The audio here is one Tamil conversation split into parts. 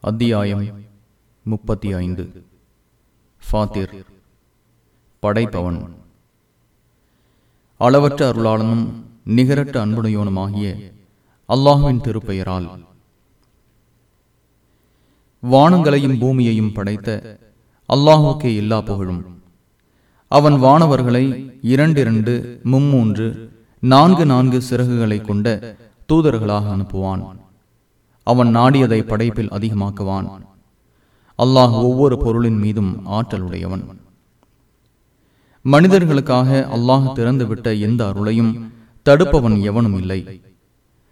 அத்தியாயம் முப்பத்தி ஐந்து. ஃபாத்திர் படைப்பவன். அளவற்ற அருளாளனும் நிகரற்ற அன்புடையோனுமாகிய அல்லாஹுவின் திருப்பெயரால். வானங்களையும் பூமியையும் படைத்த அல்லாஹுக்கே எல்லா புகழும். அவன் வானவர்களை இரண்டிரண்டு மும்மூன்று நான்கு நான்கு சிறகுகளை கொண்ட தூதர்களாக அனுப்புவான். அவன் நாடியதை படைப்பில் அதிகமாக்குவான். அல்லாஹ் ஒவ்வொரு பொருளின் மீதும் ஆற்றலுடையவன் மனிதர்களுக்காக அல்லாஹ் திறந்துவிட்ட எந்த அருளையும் தடுப்பவன் எவனும் இல்லை.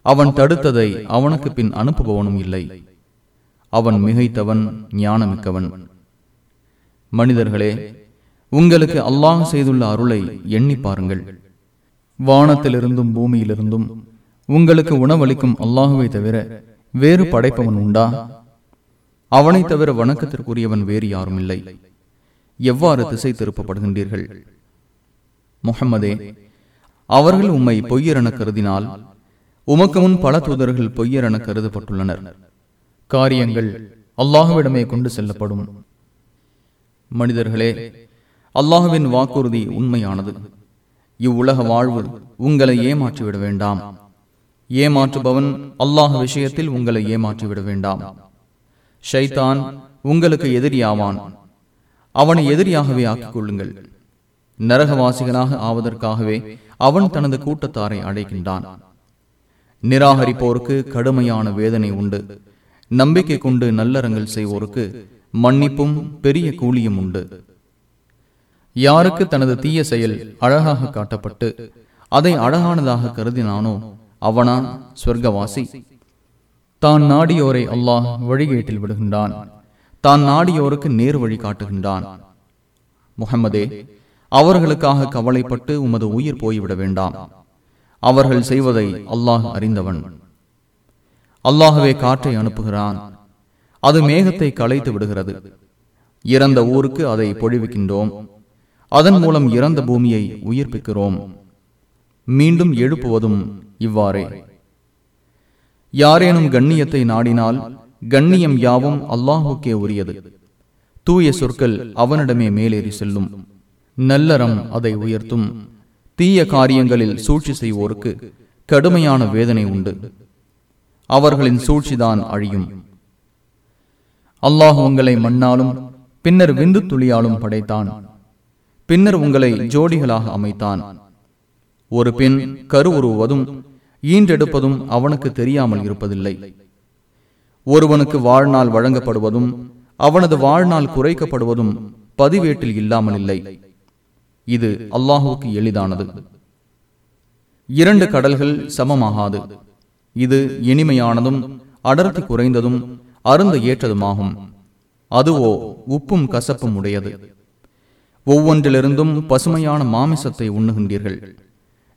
அவன் தடுத்ததை அவனுக்கு பின் அனுப்புபவனும் இல்லை. அவன் மிகைத்தவன் ஞானமிக்கவன். மனிதர்களே உங்களுக்கு அல்லாஹ் செய்துள்ள அருளை எண்ணி பாருங்கள். வானத்திலிருந்தும் பூமியிலிருந்தும் உங்களுக்கு உணவளிக்கும் அல்லாஹுவை தவிர வேறு படைப்பவன் உண்டா? அவனை தவிர வணக்கத்திற்குரியவன் வேறு யாரும் இல்லை. எவ்வாறு திசை திருப்பப்படுகின்றீர்கள்? முகம்மதே அவர்கள் உம்மை பொய்யரென கருதினால் உமக்கு முன் பல தூதர்கள் பொய்யரென கருதப்பட்டுள்ளனர். காரியங்கள் அல்லாஹுவிடமே கொண்டு செல்லப்படும். மனிதர்களே அல்லாஹுவின் வாக்குறுதி உண்மையானது. இவ்வுலக வாழ்வு உங்களை ஏமாற்றிவிட வேண்டாம். ஏமாற்றுபவன் அல்லாஹ் விஷயத்தில் உங்களை ஏமாற்றிவிட வேண்டாம். ஷைத்தான் உங்களுக்கு எதிரியாவான். அவனை எதிரியாகவே ஆக்கிக் கொள்ளுங்கள் நரகவாசிகளாக ஆவதற்காகவே அவன் தனது கூட்டத்தாரை அழைக்கின்றான். நிராகரிப்போருக்கு கடுமையான வேதனை உண்டு. நம்பிக்கை கொண்டு நல்லறங்கள் செய்வோருக்கு மன்னிப்பும் பெரிய கூலியும் உண்டு. யாருக்கு தனது தீய செயல் அழகாக காட்டப்பட்டு அதை அழகானதாக கருதினானோ அவனா சொர்க்கவாசி. தான் நாடியோரை அல்லாஹ் வழிகேட்டில் விடுகின்றான். தான் நாடியோருக்கு நேர் வழி காட்டுகின்றான். முகமதே அவர்களுக்காக கவலைப்பட்டு உமது உயிர் போய்விட வேண்டாம். அவர்கள் செய்வதை அல்லாஹ் அறிந்தவன். அல்லாஹவே காற்றை அனுப்புகிறான். அது மேகத்தை களைத்து விடுகிறது. இறந்த ஊருக்கு அதை பொழிவிக்கின்றோம். அதன் மூலம் இறந்த பூமியை உயிர்ப்பிக்கிறோம். மீண்டும் எழுப்புவதும் இவ்வாறே. யாரேனும் கண்ணியத்தை நாடினால் கண்ணியம் யாவும் அல்லாஹுக்கே உரியது. தூய சொற்கள் அவனிடமே மேலேறி செல்லும். நல்லறம் அதை உயர்த்தும். தீய காரியங்களில் சூழ்ச்சி செய்வோருக்கு கடுமையான வேதனை உண்டு. அவர்களின் சூழ்ச்சிதான் அழியும். அல்லாஹ் உங்களை மண்ணாலும் பின்னர் விந்து துளியாலும் படைத்தான். பின்னர் உங்களை ஜோடிகளாக அமைத்தான். ஒரு பெண் கருவுருவதும் ஈன்றெடுப்பதும் அவனுக்கு தெரியாமல் இருப்பதில்லை. ஒருவனுக்கு வாழ்நாள் வழங்கப்படுவதும் அவனது வாழ்நாள் குறைக்கப்படுவதும் பதிவேட்டில் இல்லாமல் இல்லை. இது அல்லாஹுக்கு எளிதானது. இரண்டு கடல்கள் சமமாகாது. இது இனிமையானதும் அடர்த்தி குறைந்ததும் அருந்த ஏற்றதுமாகும். அதுவோ உப்பும் கசப்பும் உடையது. ஒவ்வொன்றிலிருந்தும் பசுமையான மாமிசத்தை உண்ணுகின்றீர்கள்.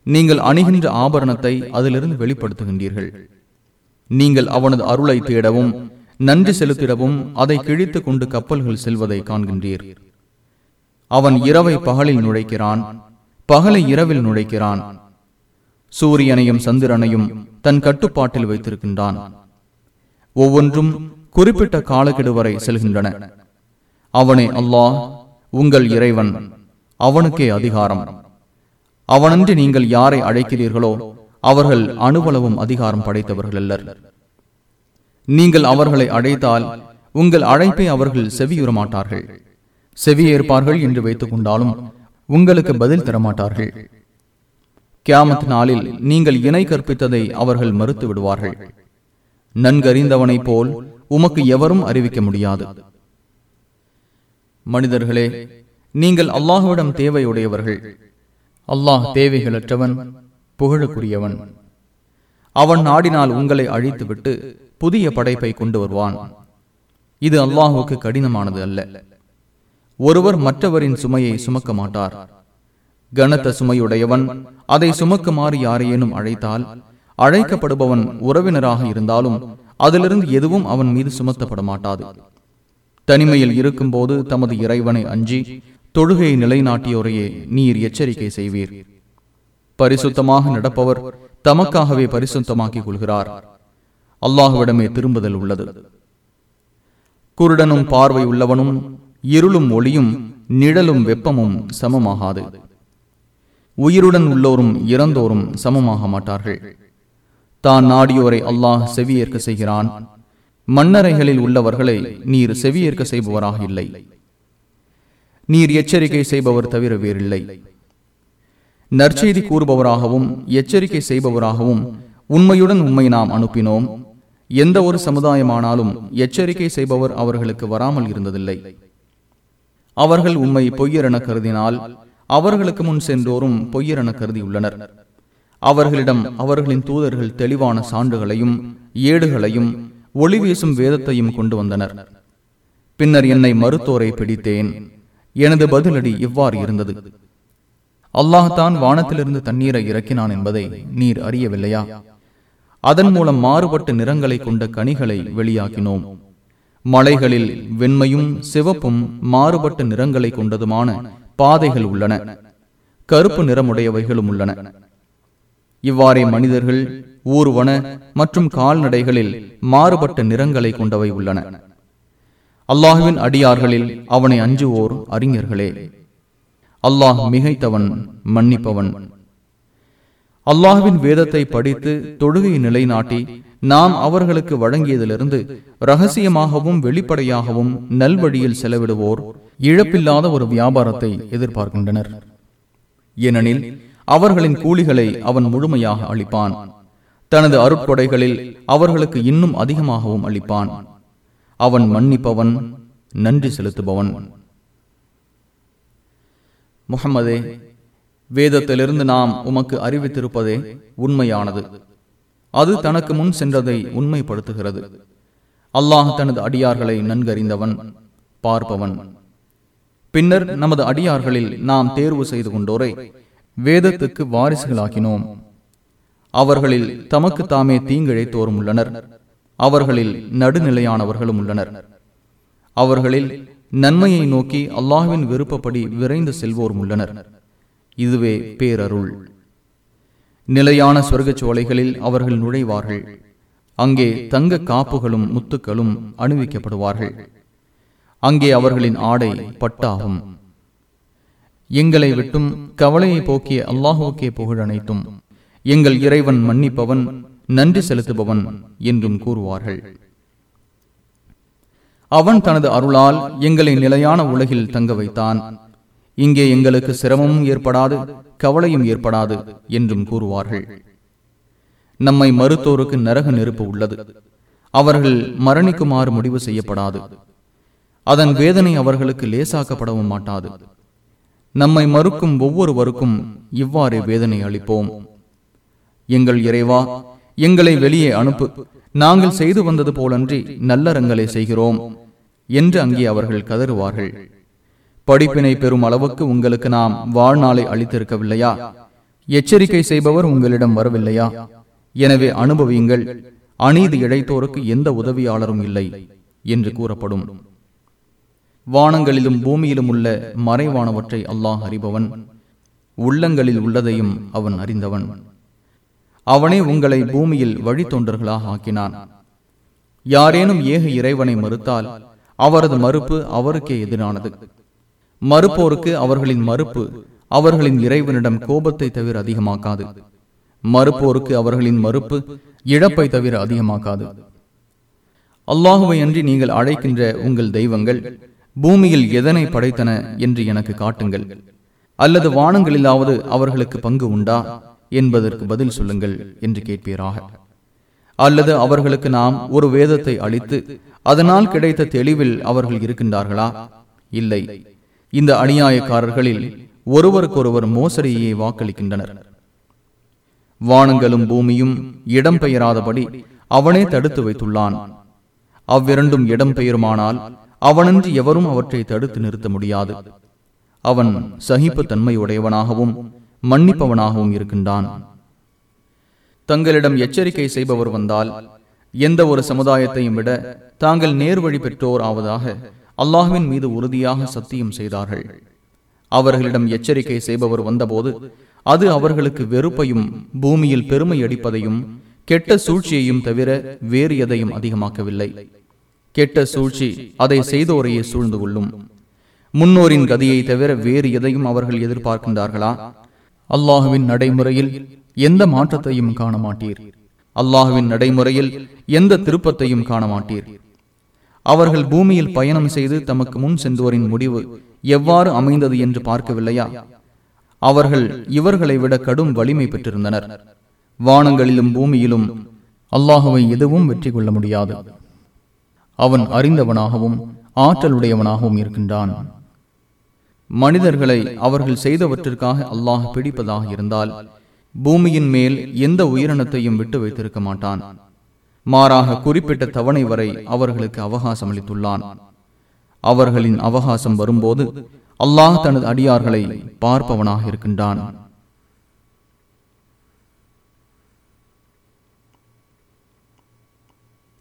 நீங்கள் அணுகின்ற ஆபரணத்தை அதிலிருந்து வெளிப்படுத்துகின்றீர்கள். நீங்கள் அவனது அருளை தேடவும் நன்றி செலுத்திடவும் அதை கிழித்து கொண்டு கப்பல்கள் செல்வதை காண்கின்றீர். அவன் இரவை பகலில் நுழைக்கிறான் பகலை இரவில் நுழைக்கிறான். சூரியனையும் சந்திரனையும் தன் கட்டுப்பாட்டில் வைத்திருக்கின்றான். ஒவ்வொன்றும் குறிப்பிட்ட காலக்கெடு வரை செல்கின்றன. அவனே அல்லாஹ் உங்கள் இறைவன் அவனுக்கே அதிகாரம். அவனன்றி நீங்கள் யாரை அழைக்கிறீர்களோ அவர்கள் அணுவளவும் அதிகாரம் படைத்தவர்கள் அல்லர். நீங்கள் அவர்களை அழைத்தால் உங்கள் அழைப்பை அவர்கள் செவியுறமாட்டார்கள். செவியேற்பார்கள் என்று வைத்துக் கொண்டாலும் உங்களுக்கு பதில் தரமாட்டார்கள். கியாமத் நாளில் நீங்கள் இணை கற்பித்ததை அவர்கள் மறுத்து விடுவார்கள். நன்கறிந்தவனை போல் உமக்கு எவரும் அறிவிக்க முடியாது. மனிதர்களே நீங்கள் அல்லாஹுவிடம் தேவையுடையவர்கள். அல்லாஹ் தேவைகளற்றவன் புகழுக்குரியவன் அவன் நாடினால் உங்களை அழித்துவிட்டு புதிய படைப்பை கொண்டு வருவான். இது அல்லாஹுக்கு கடினமானது அல்ல. ஒருவர் மற்றவரின் சுமையை சுமக்க மாட்டார். கனத்த சுமையுடையவன் அதை சுமக்குமாறு யாரையேனும் அழைத்தால் அழைக்கப்படுபவன் உறவினராக இருந்தாலும் அதிலிருந்து எதுவும் அவன் மீது சுமத்தப்பட மாட்டாது தனிமையில் இருக்கும்போது தமது இறைவனை அஞ்சி தொழுகையை நிலைநாட்டியோரையே நீர் எச்சரிக்கை செய்வீர். பரிசுத்தமாக நடப்பவர் தமக்காகவே பரிசுத்தமாக்கிக் கொள்கிறார். அல்லாஹுவிடமே திரும்புதல் உள்ளது. குருடனும் பார்வை உள்ளவனும் இருளும் ஒளியும் நிழலும் வெப்பமும் சமமாகாது. உயிருடன் உள்ளோரும் இறந்தோரும் சமமாக மாட்டார்கள். தான் நாடியோரை அல்லாஹ் செவியேற்க செய்கிறான். மன்னரைகளில் உள்ளவர்களை நீர் செவியேற்க செய்பவராக இல்லை. நீர் எச்சரிக்கை செய்பவர் தவிர வேறில்லை. நற்செய்தி கூறுபவராகவும் எச்சரிக்கை செய்பவராகவும் உண்மையுடன் உண்மை நாம் அனுப்பினோம். எந்த ஒரு சமுதாயமானாலும் எச்சரிக்கை செய்பவர் அவர்களுக்கு வராமல் இருந்ததில்லை. அவர்கள் உண்மை பொய்யரென கருதினால் அவர்களுக்கு முன் சென்றோரும் பொய்யரென கருதியுள்ளனர். அவர்களிடம் அவர்களின் தூதர்கள் தெளிவான சான்றுகளையும் ஏடுகளையும் ஒளி வீசும் வேதத்தையும் கொண்டு வந்தனர். பின்னர் என்னை மறுத்தோரை பிடித்தேன். எனது பதிலடி இவ்வாறு இருந்தது. அல்லாஹ்தான் வானத்திலிருந்து தண்ணீரை இறக்கினான் என்பதை நீர் அறியவில்லையா? அதன் மூலம் மாறுபட்ட நிறங்களை கொண்ட கனிகளை வெளியாக்கினோம். மலைகளில் வெண்மையும் சிவப்பும் மாறுபட்ட நிறங்களை கொண்டதுமான பாதைகள் உள்ளன. கருப்பு நிறமுடையவைகளும் உள்ளன. இவ்வாறே மனிதர்கள் ஊர்வன மற்றும் கால்நடைகளில் மாறுபட்ட நிறங்களை கொண்டவை உள்ளன. அல்லாஹுவின் அடியார்களில் அவனை அஞ்சுவோர் அறிஞர்களே. அல்லாஹ் மிகைத்தவன் மன்னிப்பவன். அல்லாஹுவின் வேதத்தை படித்து தொழுகை நிலைநாட்டி நாம் அவர்களுக்கு வழங்கியதிலிருந்து ரகசியமாகவும் வெளிப்படையாகவும் நல்வழியில் செலவிடுவோர் இழப்பில்லாத ஒரு வியாபாரத்தை எதிர்பார்க்கின்றனர். ஏனெனில் அவர்களின் கூலிகளை அவன் முழுமையாக அளிப்பான். தனது அருட்கொடைகளில் அவர்களுக்கு இன்னும் அதிகமாகவும் அளிப்பான். அவன் மன்னிப்பவன் நன்றி செலுத்துபவன். முகமதே வேதத்திலிருந்து நாம் உமக்கு அறிவித்திருப்பதே உண்மையானது. அது தனக்கு முன் சென்றதை உண்மைப்படுத்துகிறது. அல்லாஹ் தனது அடியார்களை நன்கறிந்தவன் பார்ப்பவன். பின்னர் நமது அடியார்களில் நாம் தேர்வு செய்து கொண்டோரை வேதத்துக்கு வாரிசுகளாக்கினோம். அவர்களில் தமக்கு தாமே தீங்கிழைத்தோரும் உள்ளனர் அவர்களில் நடுநிலையானவர்களும் உள்ளனர். அவர்களில் நன்மையை நோக்கி அல்லாஹுவின் விருப்பப்படி விரைந்து செல்வோரும் உள்ளனர். இதுவே பேரருள். நிலையான சொர்க்கச் சோலைகளில் அவர்கள் நுழைவார்கள். அங்கே தங்க காப்புகளும் முத்துக்களும் அணிவிக்கப்படுவார்கள். அங்கே அவர்களின் ஆடை பட்டாகும். எங்களை விட்டும் கவலையை போக்கிய அல்லாஹுக்கே புகழ் அனைத்தும். எங்கள் இறைவன் மன்னிப்பவன் நன்றி செலுத்துபவன் என்றும் கூறுவார்கள். அவன் தனது அருளால் எங்களை நிலையான உலகில் தங்க வைத்தான். இங்கே எங்களுக்கு சிரமமும் ஏற்படாது கவலையும் ஏற்படாது என்றும் கூறுவார்கள். நம்மை மறுத்தோருக்கு நரக நெருப்பு உள்ளது. அவர்கள் மரணிக்குமாறு முடிவு செய்யப்படாது. அதன் வேதனை அவர்களுக்கு லேசாக்கப்படவும் மாட்டாது. நம்மை மறுக்கும் ஒவ்வொருவருக்கும் இவ்வாறு வேதனை அளிப்போம். எங்கள் இறைவா எங்களை வெளியே அனுப்பு. நாங்கள் செய்து வந்தது போலன்றி நல்லறங்களை செய்கிறோம் என்று அங்கே அவர்கள் கதறுவார்கள். படிப்பினை பெறும் அளவுக்கு உங்களுக்கு நாம் வாழ்நாளை அளித்திருக்கவில்லையா? எச்சரிக்கை செய்பவர் உங்களிடம் வரவில்லையா? எனவே அனுபவியுங்கள். அநீதி இழைத்தோருக்கு எந்த உதவியாளரும் இல்லை என்று கூறப்படும். வானங்களிலும் பூமியிலும் உள்ள மறைவானவற்றை அல்லாஹ் அறிபவன். உள்ளங்களில் உள்ளதையும் அவன் அறிந்தவன். அவனே உங்களை பூமியில் வழித்தொண்டர்களாக ஆக்கினான். யாரேனும் ஏக இறைவனை மறுத்தால் அவரது மறுப்பு அவருக்கே எதிரானது. மறுப்போருக்கு அவர்களின் மறுப்பு அவர்களின் இறைவனிடம் கோபத்தை தவிர அதிகமாக்காது. மறுப்போருக்கு அவர்களின் மறுப்பு இழப்பை தவிர அதிகமாக்காது. அல்லாஹுவை அன்றி நீங்கள் அழைக்கின்ற உங்கள் தெய்வங்கள் பூமியில் எதனை படைத்தன என்று எனக்கு காட்டுங்கள். அல்லது வானங்களிலாவது அவர்களுக்கு பங்கு உண்டா? என்பதற்கு பதில் சொல்லுங்கள் என்று கேட்பீராக. அல்லது அவர்களுக்கு நாம் ஒரு வேதத்தை அளித்து அதனால் கிடைத்த தெளிவில் அவர்கள் இருக்கின்றார்களா? இல்லை. இந்த அநியாயக்காரர்களில் ஒருவருக்கொருவர் மோசடியை வாக்களிக்கின்றனர். வானங்களும் பூமியும் இடம்பெயராதபடி அவனே தடுத்து வைத்துள்ளான். அவ்விரண்டும் இடம்பெயருமானால் அவனன்றி எவரும் அவற்றை தடுத்து நிறுத்த முடியாது. அவன் சகிப்பு தன்மையுடையவனாகவும் மன்னிப்பவனாகவும் இருக்கின்றான். தங்களிடம் எச்சரிக்கை செய்பவர் வந்தால் எந்த ஒரு சமுதாயத்தையும் விட தாங்கள் நேர்வழி பெற்றோர் ஆவதாக அல்லாஹுவின் மீது உறுதியாக சத்தியம் செய்தார்கள். அவர்களிடம் எச்சரிக்கை செய்பவர் வந்தபோது அது அவர்களுக்கு வெறுப்பையும் பூமியில் பெருமை அடிப்பதையும் கெட்ட சூழ்ச்சியையும் தவிர வேறு எதையும் அதிகமாக்கவில்லை. கெட்ட சூழ்ச்சி அதை செய்தோரையே சூழ்ந்து கொள்ளும். முன்னோரின் கதியை தவிர வேறு எதையும் அவர்கள் எதிர்பார்க்கின்றார்களா? அல்லாஹுவின் நடைமுறையில் எந்த மாற்றத்தையும் காண மாட்டீர் அல்லாஹுவின் நடைமுறையில் எந்த திருப்பத்தையும் காண மாட்டீர் அவர்கள் பூமியில் பயணம் செய்து தமக்கு முன் சென்றோரின் முடிவு எவ்வாறு அமைந்தது என்று பார்க்கவில்லையா? அவர்கள் இவர்களை விட கடும் வலிமை பெற்றிருந்தனர். வானங்களிலும் பூமியிலும் அல்லாஹுவை எதுவும் வெற்றி கொள்ள முடியாது. அவன் அறிந்தவனாகவும் ஆற்றலுடையவனாகவும் இருக்கின்றான். மனிதர்களை அவர்கள் செய்தவற்றிற்காக அல்லாஹ் பிடிப்பதாக இருந்தால் பூமியின் மேல் எந்த உயிரினத்தையும் விட்டு வைத்திருக்க மாட்டான். மாறாக குறிப்பிட்ட தவணை வரை அவர்களுக்கு அவகாசம் அளித்துள்ளான். அவர்களின் அவகாசம் வரும்போது அல்லாஹ் தனது அடியார்களை பார்ப்பவனாக இருக்கின்றான்.